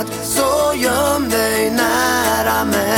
annat. Så göm dig nära mig.